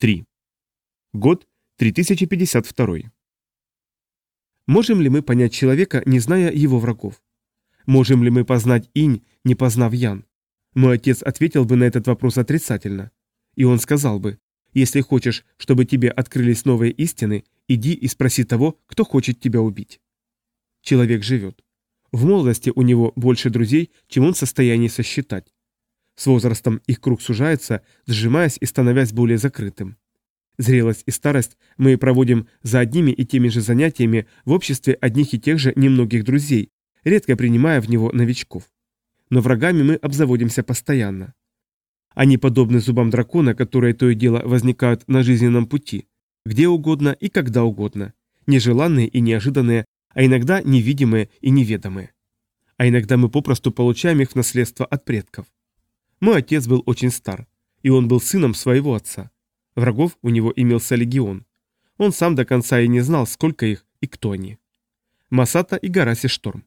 3. Год 3052. Можем ли мы понять человека, не зная его врагов? Можем ли мы познать инь, не познав ян? Мой отец ответил бы на этот вопрос отрицательно. И он сказал бы, если хочешь, чтобы тебе открылись новые истины, иди и спроси того, кто хочет тебя убить. Человек живет. В молодости у него больше друзей, чем он в состоянии сосчитать. С возрастом их круг сужается, сжимаясь и становясь более закрытым. Зрелость и старость мы проводим за одними и теми же занятиями в обществе одних и тех же немногих друзей, редко принимая в него новичков. Но врагами мы обзаводимся постоянно. Они подобны зубам дракона, которые то и дело возникают на жизненном пути, где угодно и когда угодно, нежеланные и неожиданные, а иногда невидимые и неведомые. А иногда мы попросту получаем их в наследство от предков. Мой отец был очень стар, и он был сыном своего отца. Врагов у него имелся легион. Он сам до конца и не знал, сколько их и кто они. Масата и Гараси Шторм.